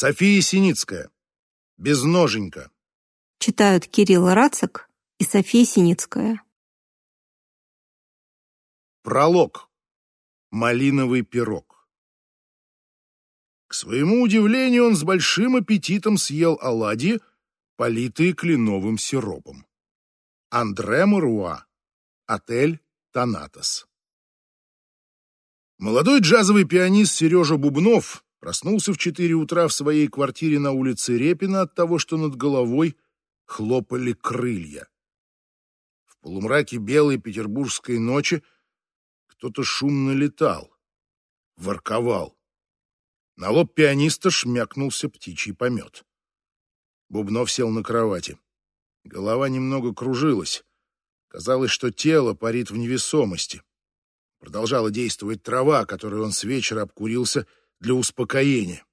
София Синицкая. Безноженька. Читают Кирилл Рацик и София Синицкая. Пролог. Малиновый пирог. К своему удивлению, он с большим аппетитом съел оладьи, политые кленовым сиропом. Андре Маруа. Отель Танатос. Молодой джазовый пианист Сережа Бубнов проснулся в четыре утра в своей квартире на улице Репина от того, что над головой хлопали крылья. В полумраке белой петербургской ночи кто-то шумно летал, ворковал. На лоб пианиста шмякнулся птичий помет. Бубнов сел на кровати. Голова немного кружилась. Казалось, что тело парит в невесомости. Продолжала действовать трава, которой он с вечера обкурился для успокоения.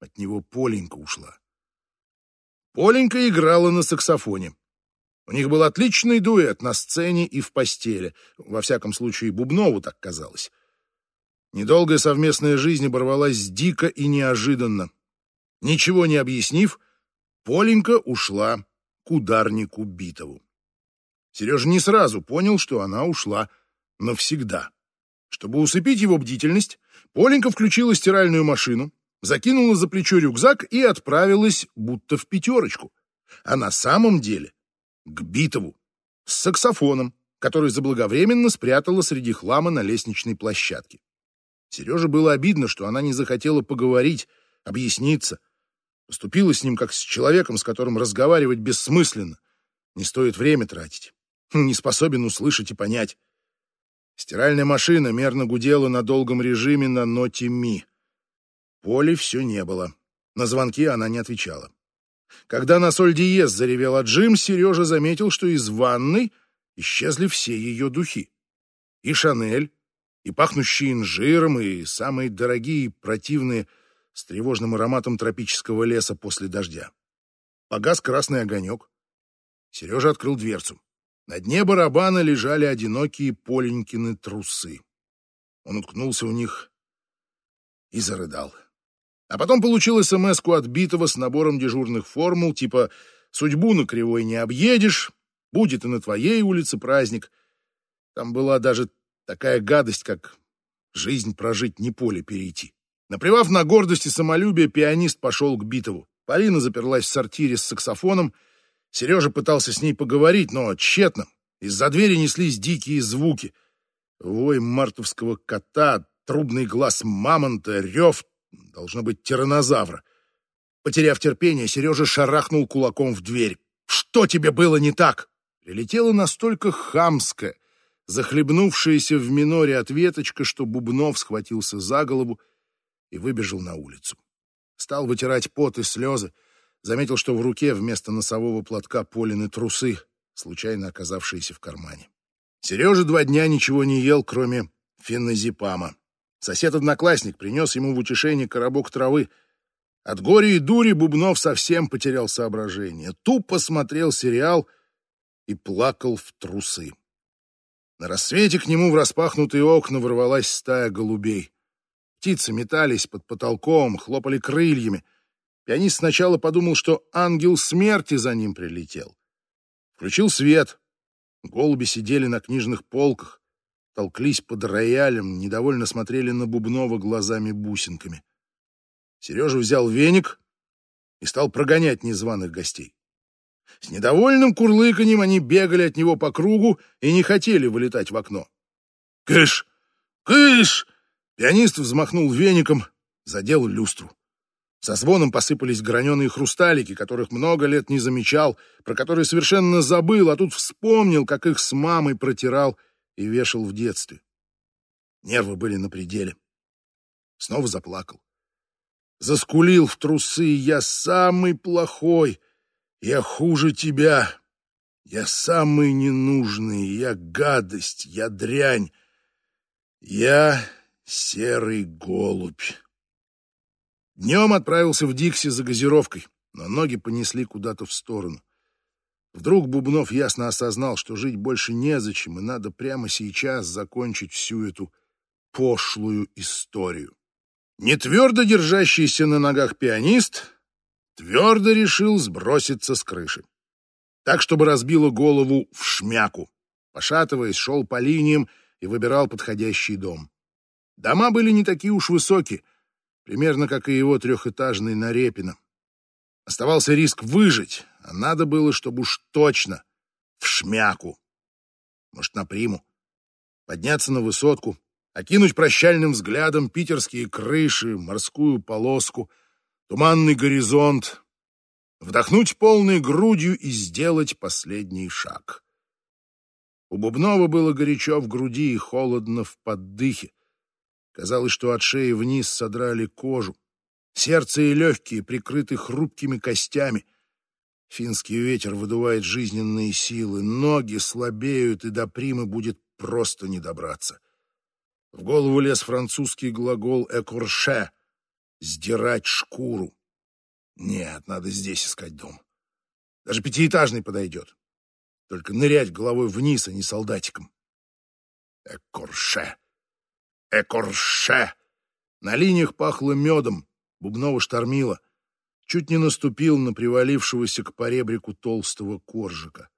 От него Поленька ушла. Поленька играла на саксофоне. У них был отличный дуэт на сцене и в постели. Во всяком случае, Бубнову так казалось. Недолгая совместная жизнь оборвалась дико и неожиданно. Ничего не объяснив, Поленька ушла к ударнику Битову. Сережа не сразу понял, что она ушла навсегда. Чтобы усыпить его бдительность, Поленька включила стиральную машину, закинула за плечо рюкзак и отправилась будто в пятерочку. А на самом деле к Битову с саксофоном, который заблаговременно спрятала среди хлама на лестничной площадке. Сереже было обидно, что она не захотела поговорить, объясниться. Поступила с ним как с человеком, с которым разговаривать бессмысленно. Не стоит время тратить. Не способен услышать и понять. Стиральная машина мерно гудела на долгом режиме на ноте ми. Поли все не было. На звонки она не отвечала. Когда на соль диез заревел отжим, Сережа заметил, что из ванной исчезли все ее духи. И Шанель, и пахнущие инжиром, и самые дорогие и противные с тревожным ароматом тропического леса после дождя. Погас красный огонек. Сережа открыл дверцу. На дне барабана лежали одинокие Поленькины трусы. Он уткнулся в них и зарыдал. А потом получил смс от Битова с набором дежурных формул, типа «Судьбу на кривой не объедешь», «Будет и на твоей улице праздник». Там была даже такая гадость, как «Жизнь прожить, не поле перейти». Наплевав на гордость и самолюбие, пианист пошел к Битову. Полина заперлась в сортире с саксофоном — Сережа пытался с ней поговорить, но тщетно. Из-за двери неслись дикие звуки. Вой мартовского кота, трубный глаз мамонта, рев, должно быть, тиранозавра. Потеряв терпение, Сережа шарахнул кулаком в дверь. «Что тебе было не так?» Прилетела настолько хамская, захлебнувшаяся в миноре ответочка, что Бубнов схватился за голову и выбежал на улицу. Стал вытирать пот и слезы, заметил, что в руке вместо носового платка Полины трусы, случайно оказавшиеся в кармане. Сережа два дня ничего не ел, кроме феназепама. Сосед-одноклассник принес ему в утешение коробок травы. От горя и дури Бубнов совсем потерял соображение. Тупо смотрел сериал и плакал в трусы. На рассвете к нему в распахнутые окна ворвалась стая голубей. Птицы метались под потолком, хлопали крыльями — Пианист сначала подумал, что ангел смерти за ним прилетел. Включил свет. Голуби сидели на книжных полках, толклись под роялем, недовольно смотрели на Бубнова глазами-бусинками. Сережа взял веник и стал прогонять незваных гостей. С недовольным курлыканьем они бегали от него по кругу и не хотели вылетать в окно. «Кыш! Кыш!» Пианист взмахнул веником, задел люстру. Со звоном посыпались граненые хрусталики, которых много лет не замечал, про которые совершенно забыл, а тут вспомнил, как их с мамой протирал и вешал в детстве. Нервы были на пределе. Снова заплакал. Заскулил в трусы. «Я самый плохой! Я хуже тебя! Я самый ненужный! Я гадость! Я дрянь! Я серый голубь!» Днем отправился в Дикси за газировкой, но ноги понесли куда-то в сторону. Вдруг Бубнов ясно осознал, что жить больше незачем, и надо прямо сейчас закончить всю эту пошлую историю. Не твердо держащийся на ногах пианист твердо решил сброситься с крыши. Так, чтобы разбило голову в шмяку. Пошатываясь, шел по линиям и выбирал подходящий дом. Дома были не такие уж высокие, примерно как и его трехэтажный на Репино. Оставался риск выжить, а надо было, чтобы уж точно в шмяку. Может, на приму. Подняться на высотку, окинуть прощальным взглядом питерские крыши, морскую полоску, туманный горизонт, вдохнуть полной грудью и сделать последний шаг. У Бубнова было горячо в груди и холодно в поддыхе. Казалось, что от шеи вниз содрали кожу. Сердце и легкие прикрыты хрупкими костями. Финский ветер выдувает жизненные силы, ноги слабеют, и до примы будет просто не добраться. В голову лез французский глагол «экурше» — «сдирать шкуру». Нет, надо здесь искать дом. Даже пятиэтажный подойдет. Только нырять головой вниз, а не солдатиком. Экурше. Экурше. На линиях пахло медом, Бубнова штормило. Чуть не наступил на привалившегося к поребрику толстого коржика.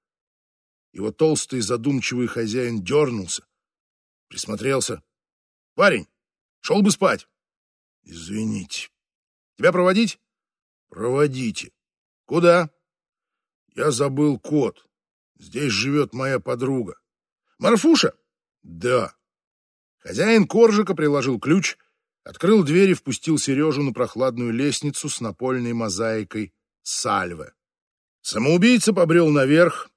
Его толстый задумчивый хозяин дернулся, присмотрелся. «Парень, шел бы спать!» «Извините. Тебя проводить?» «Проводите. Куда?» «Я забыл код. Здесь живет моя подруга». «Марфуша?» «Да». Хозяин коржика приложил ключ, открыл дверь и впустил Сережу на прохладную лестницу с напольной мозаикой «Сальве». Самоубийца побрел наверх,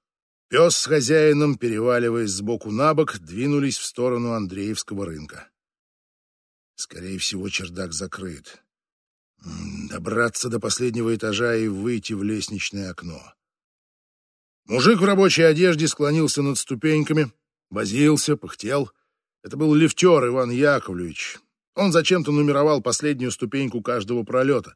Пес с хозяином, переваливаясь сбоку на бок, двинулись в сторону Андреевского рынка. Скорее всего, чердак закрыт. Добраться до последнего этажа и выйти в лестничное окно. Мужик в рабочей одежде склонился над ступеньками, возился, пыхтел. Это был лифтер Иван Яковлевич. Он зачем-то нумеровал последнюю ступеньку каждого пролета.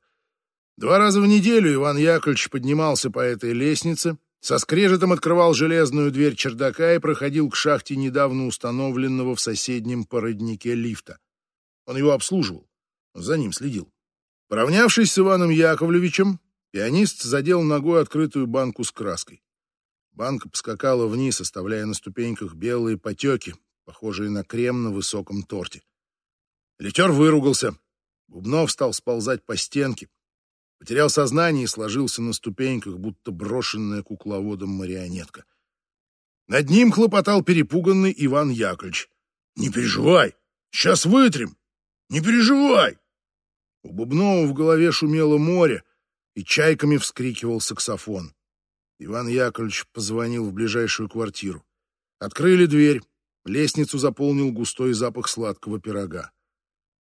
Два раза в неделю Иван Яковлевич поднимался по этой лестнице — со скрежетом открывал железную дверь чердака и проходил к шахте недавно установленного в соседнем породнике лифта. Он его обслуживал, за ним следил. Поравнявшись с Иваном Яковлевичем, пианист задел ногой открытую банку с краской. Банка поскакала вниз, оставляя на ступеньках белые потеки, похожие на крем на высоком торте. Летер выругался. Бубнов стал сползать по стенке, Потерял сознание и сложился на ступеньках, будто брошенная кукловодом марионетка. Над ним хлопотал перепуганный Иван Яковлевич. «Не переживай! Сейчас вытрем! Не переживай!» У Бубнова в голове шумело море, и чайками вскрикивал саксофон. Иван Яковлевич позвонил в ближайшую квартиру. Открыли дверь, лестницу заполнил густой запах сладкого пирога.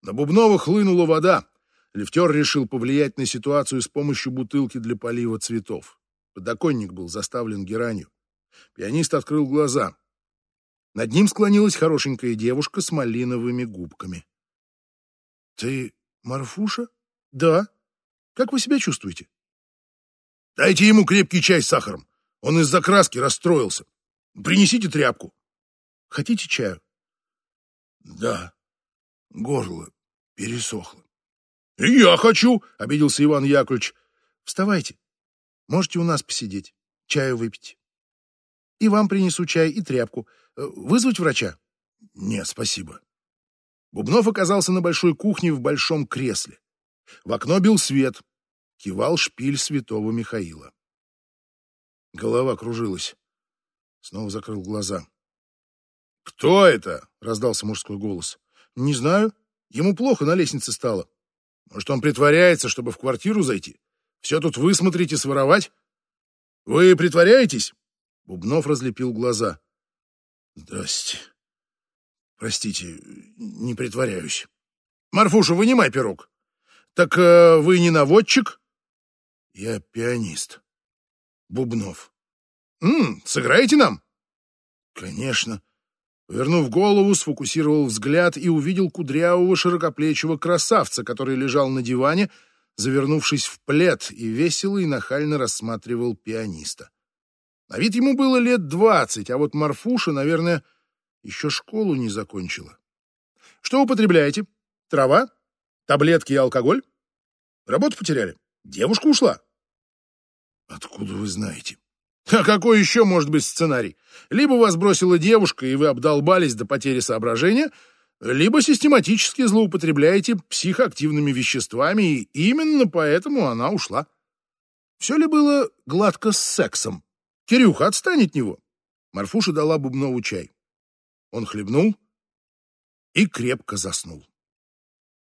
На Бубнова хлынула вода, Лифтер решил повлиять на ситуацию с помощью бутылки для полива цветов. Подоконник был заставлен геранью. Пианист открыл глаза. Над ним склонилась хорошенькая девушка с малиновыми губками. — Ты Марфуша? — Да. Как вы себя чувствуете? — Дайте ему крепкий чай с сахаром. Он из-за краски расстроился. Принесите тряпку. — Хотите чаю? — Да. Горло пересохло. «И я хочу!» — обиделся Иван Яковлевич. «Вставайте. Можете у нас посидеть, чаю выпить. И вам принесу чай и тряпку. Э, вызвать врача?» «Нет, спасибо». Бубнов оказался на большой кухне в большом кресле. В окно бил свет. Кивал шпиль святого Михаила. Голова кружилась. Снова закрыл глаза. «Кто это?» — раздался мужской голос. «Не знаю. Ему плохо на лестнице стало. Может, он притворяется, чтобы в квартиру зайти? Все тут высмотреть и своровать? Вы притворяетесь? Бубнов разлепил глаза. Здрасте. Простите, не притворяюсь. Марфуша, вынимай пирог. Так э, вы не наводчик? Я пианист. Бубнов. М, сыграете нам? Конечно. Повернув голову, сфокусировал взгляд и увидел кудрявого широкоплечего красавца, который лежал на диване, завернувшись в плед, и весело и нахально рассматривал пианиста. На вид ему было лет двадцать, а вот Марфуша, наверное, еще школу не закончила. Что употребляете? Трава? Таблетки и алкоголь? Работу потеряли? Девушка ушла? Откуда вы знаете? А какой еще может быть сценарий? Либо вас бросила девушка, и вы обдолбались до потери соображения, либо систематически злоупотребляете психоактивными веществами, и именно поэтому она ушла. Все ли было гладко с сексом? Кирюха, отстань от него. Марфуша дала Бубнову чай. Он хлебнул и крепко заснул.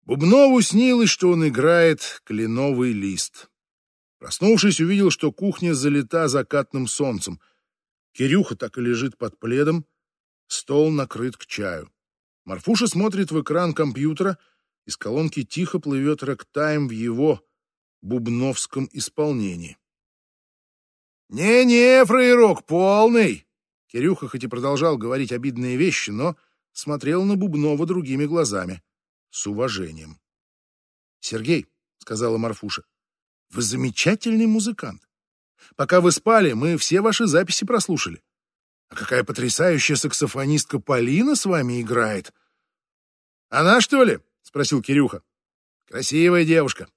Бубнову снилось, что он играет кленовый лист. Проснувшись, увидел, что кухня залита закатным солнцем. Кирюха так и лежит под пледом, стол накрыт к чаю. Марфуша смотрит в экран компьютера, из колонки тихо плывет рэктайм в его бубновском исполнении. «Не-не, фраерок, полный!» Кирюха хоть и продолжал говорить обидные вещи, но смотрел на Бубнова другими глазами, с уважением. «Сергей», — сказала Марфуша, — «вы замечательный музыкант. Пока вы спали, мы все ваши записи прослушали. А какая потрясающая саксофонистка Полина с вами играет!» «Она, что ли?» — спросил Кирюха. «Красивая девушка.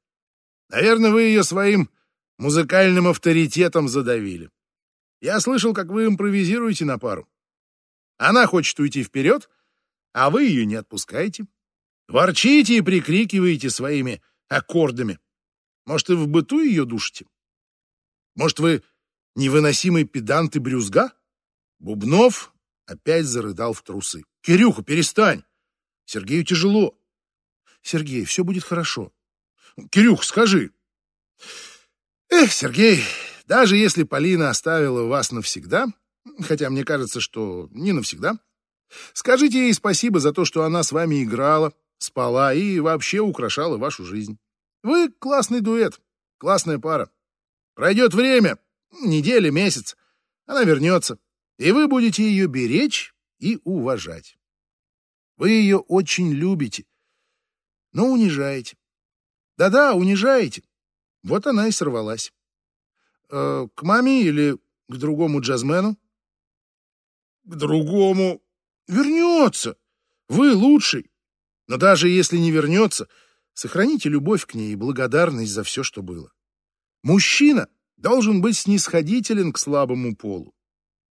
Наверное, вы ее своим музыкальным авторитетом задавили. Я слышал, как вы импровизируете на пару. Она хочет уйти вперед, а вы ее не отпускаете. Ворчите и прикрикиваете своими аккордами. Может, и в быту ее душите? Может, вы невыносимый педант и брюзга? Бубнов опять зарыдал в трусы. Кирюха, перестань! Сергею тяжело. Сергей, все будет хорошо. Кирюх, скажи. Эх, Сергей, даже если Полина оставила вас навсегда, хотя мне кажется, что не навсегда, скажите ей спасибо за то, что она с вами играла, спала и вообще украшала вашу жизнь. Вы классный дуэт, классная пара. Пройдет время, неделя, месяц, она вернется, и вы будете ее беречь и уважать. Вы ее очень любите, но унижаете. Да-да, унижаете. Вот она и сорвалась. Э, к маме или к другому джазмену? К другому. Вернется. Вы лучший. Но даже если не вернется, сохраните любовь к ней и благодарность за все, что было. Мужчина должен быть снисходителен к слабому полу.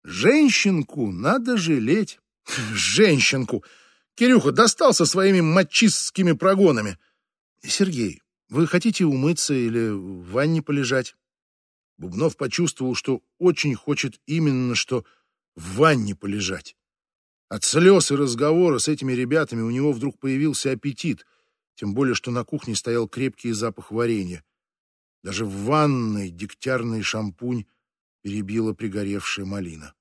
Женщинку надо жалеть. Женщинку! Кирюха достал со своими мачистскими прогонами. Сергей, вы хотите умыться или в ванне полежать? Бубнов почувствовал, что очень хочет именно что в ванне полежать. От слез и разговора с этими ребятами у него вдруг появился аппетит, тем более, что на кухне стоял крепкий запах варенья. Даже в ванной дегтярный шампунь перебила пригоревшая малина.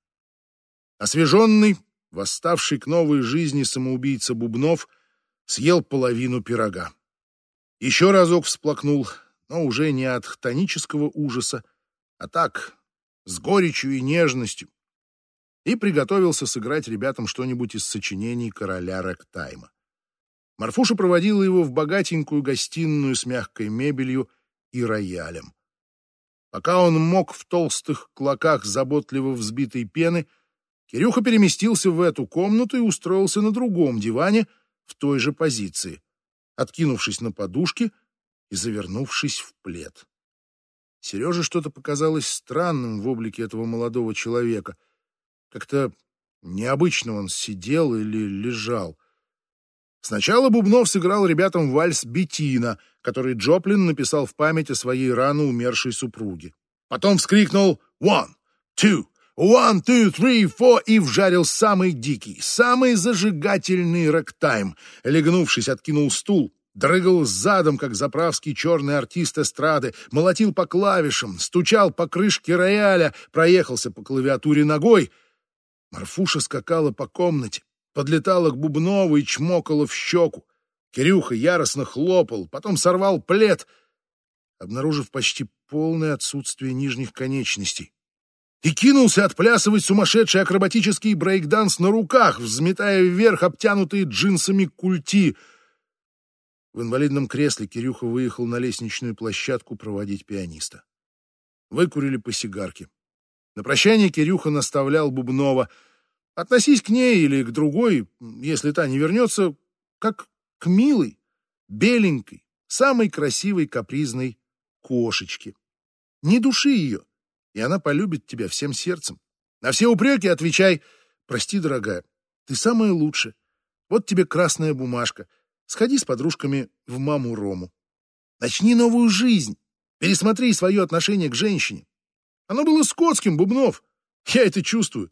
Освеженный, восставший к новой жизни самоубийца Бубнов съел половину пирога. Еще разок всплакнул, но уже не от хтонического ужаса, а так, с горечью и нежностью, и приготовился сыграть ребятам что-нибудь из сочинений короля Рэктайма. Марфуша проводила его в богатенькую гостиную с мягкой мебелью и роялем. Пока он мог в толстых клоках заботливо взбитой пены, Кирюха переместился в эту комнату и устроился на другом диване в той же позиции откинувшись на подушке и завернувшись в плед. Сереже что-то показалось странным в облике этого молодого человека. Как-то необычно он сидел или лежал. Сначала Бубнов сыграл ребятам вальс «Бетина», который Джоплин написал в память о своей рано умершей супруге. Потом вскрикнул «One, two, one, two, three, four» и вжарил самый дикий, самый зажигательный рэктайм. Легнувшись, откинул стул, дрыгал задом, как заправский черный артист эстрады, молотил по клавишам, стучал по крышке рояля, проехался по клавиатуре ногой. Марфуша скакала по комнате, подлетала к Бубнову и чмокала в щеку. Кирюха яростно хлопал, потом сорвал плед, обнаружив почти полное отсутствие нижних конечностей. И кинулся отплясывать сумасшедший акробатический брейкданс на руках, взметая вверх обтянутые джинсами культи — в инвалидном кресле Кирюха выехал на лестничную площадку проводить пианиста. Выкурили по сигарке. На прощание Кирюха наставлял Бубнова. «Относись к ней или к другой, если та не вернется, как к милой. беленькой, самой красивой капризной кошечки. Не души ее, и она полюбит тебя всем сердцем. На все упреки отвечай «Прости, дорогая, ты самая лучшая. Вот тебе красная бумажка. Сходи с подружками в маму Рому. Начни новую жизнь. Пересмотри свое отношение к женщине. Оно было скотским, Бубнов. Я это чувствую.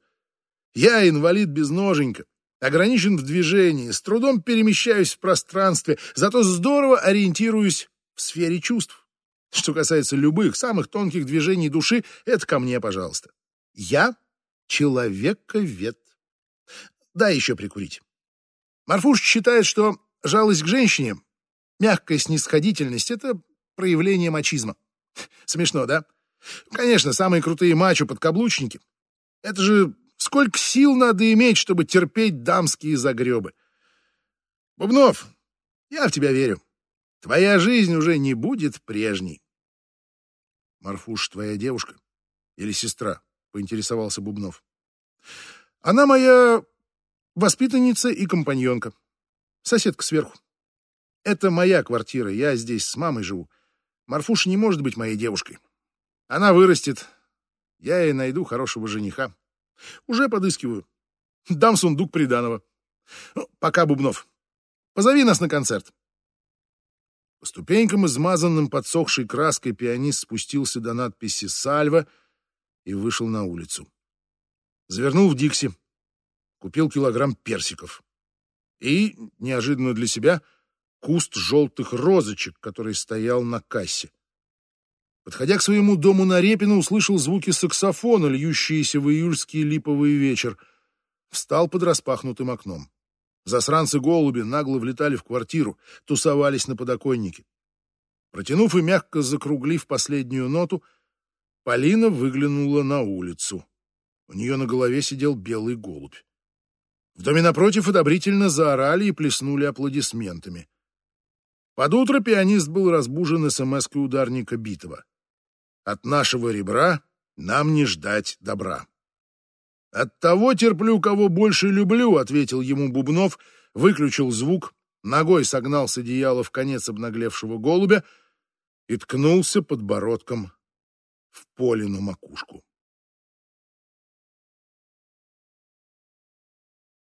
Я инвалид без ноженька, ограничен в движении, с трудом перемещаюсь в пространстве, зато здорово ориентируюсь в сфере чувств. Что касается любых, самых тонких движений души, это ко мне, пожалуйста. Я человековед. Дай еще прикурить. Марфуш считает, что жалость к женщине, мягкая снисходительность — это проявление мачизма. Смешно, да? Конечно, самые крутые мачо-подкаблучники. Это же сколько сил надо иметь, чтобы терпеть дамские загребы. Бубнов, я в тебя верю. Твоя жизнь уже не будет прежней. Марфуш твоя девушка или сестра? Поинтересовался Бубнов. Она моя воспитанница и компаньонка. Соседка сверху. Это моя квартира, я здесь с мамой живу. Марфуша не может быть моей девушкой. Она вырастет, я ей найду хорошего жениха. Уже подыскиваю. Дам сундук приданого. Ну, пока, Бубнов. Позови нас на концерт. По ступенькам, измазанным подсохшей краской, пианист спустился до надписи «Сальва» и вышел на улицу. Завернул в Дикси, купил килограмм персиков и, неожиданно для себя, куст желтых розочек, который стоял на кассе. Подходя к своему дому на Репино, услышал звуки саксофона, льющиеся в июльский липовый вечер. Встал под распахнутым окном. Засранцы-голуби нагло влетали в квартиру, тусовались на подоконнике. Протянув и мягко закруглив последнюю ноту, Полина выглянула на улицу. У нее на голове сидел белый голубь. В доме напротив одобрительно заорали и плеснули аплодисментами. Под утро пианист был разбужен смс-кой ударника Битова. От нашего ребра нам не ждать добра. От того терплю, кого больше люблю, ответил ему Бубнов, выключил звук, ногой согнал с одеяла в конец обнаглевшего голубя и ткнулся подбородком в Полину макушку.